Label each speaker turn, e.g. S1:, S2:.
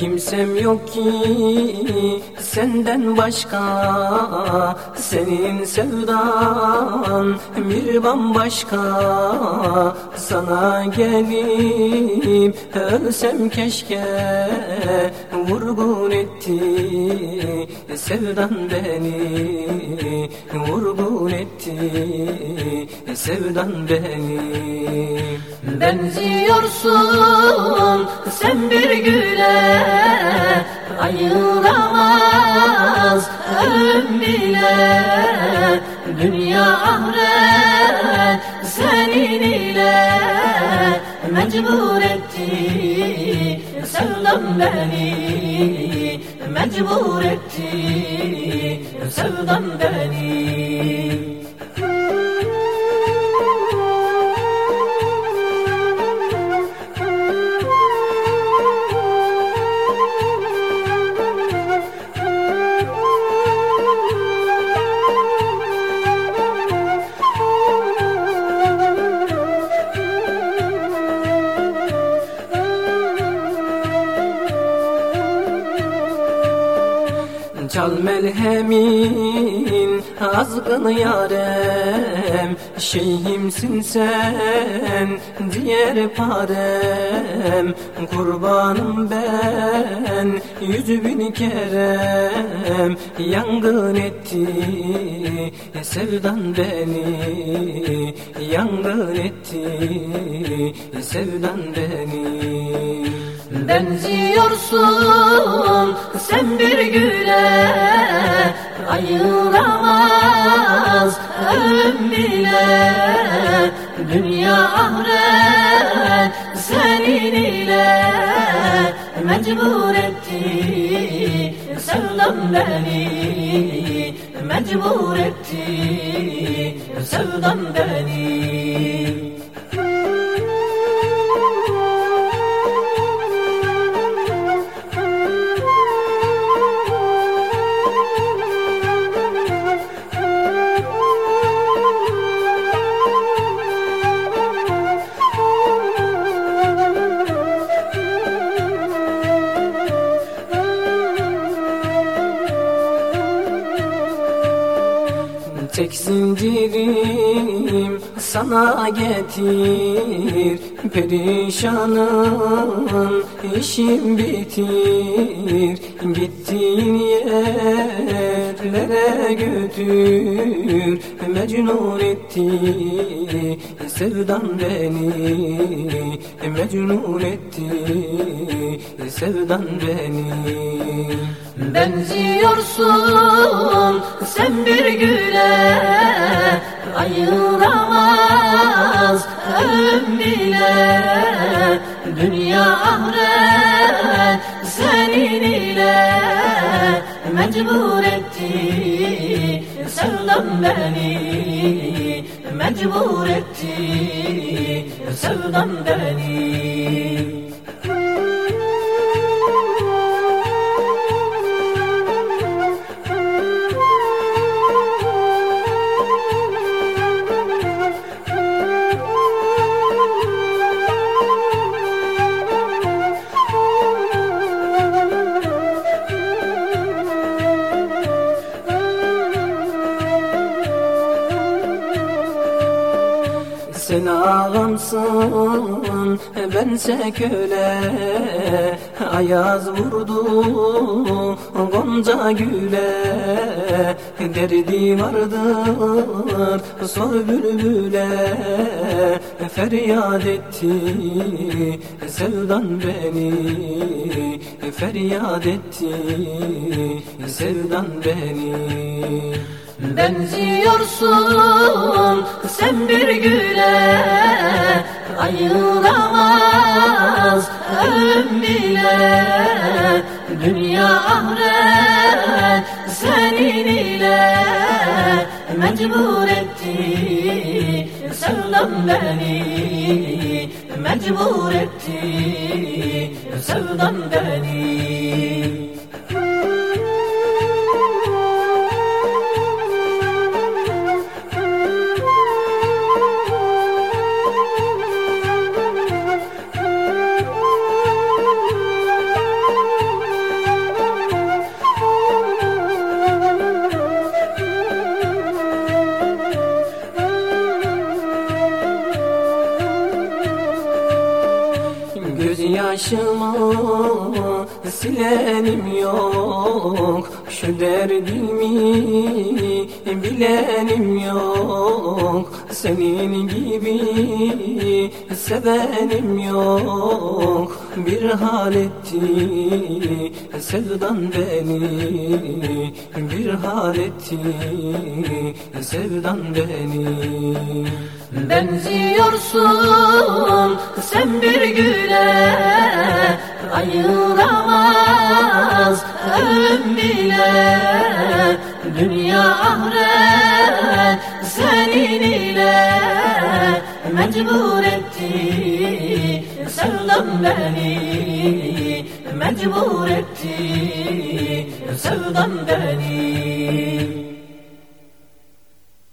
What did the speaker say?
S1: Kimsem yok ki senden başka. Senin sevdan bir bambaşka. Sana gelip ölsem keşke Vurgun etti sevdan beni Vurgun etti sevdan beni.
S2: Benziyorsun sen bir güle Ayıramaz ölüm bile. Dünya ahiret senin ile Mecbur etti sevdam beni Mecbur etti sevdam beni
S1: Çal melhemin azgın yarem Şeyhimsin sen diğer parem. Kurbanım ben yüz bin kerem Yangın etti sevdan beni Yangın etti sevdan beni
S2: Benziyorsun sen bir güle Ayıramaz. Ölüm bile Dünya ahiret senin ile Mecbur etti sevdam beni. Mecbur etti sevdam beni
S1: Tek zincirim sana getir. Perişanım işim bitir. Gittiğin yerlere götür. Mecnun etti sevdan beni. Mecnun etti sevdan beni.
S2: Benziyorsun sen bir güle Ayıramaz ölüm bile. Dünya ahiret senin ile Mecbur etti sevdam beni. Mecbur etti sevdam beni
S1: Sen ağamsın bense köle. Ayaz vurdu Gonca güle. Derdi vardır sor bülbüle. Feryat etti sevdan beni. Feryat etti sevdan beni
S2: Benziyorsun sen bir güle Ayıramaz ölüm bile. Dünya ahiret senin ile Mecbur etti sevdam beni. Mecbur etti sevdam beni
S1: başıma silenim yok. Şu derdimi bilenim yok. Senin gibi sevenim yok. Bir hal etti sevdan beni. Bir hal etti sevdan beni.
S2: Benziyorsun sen bir güle Ayıramaz ölüm bile. Dünya ahiret senin ile Mecbur etti sevdam beni. Mecbur etti sevdam beni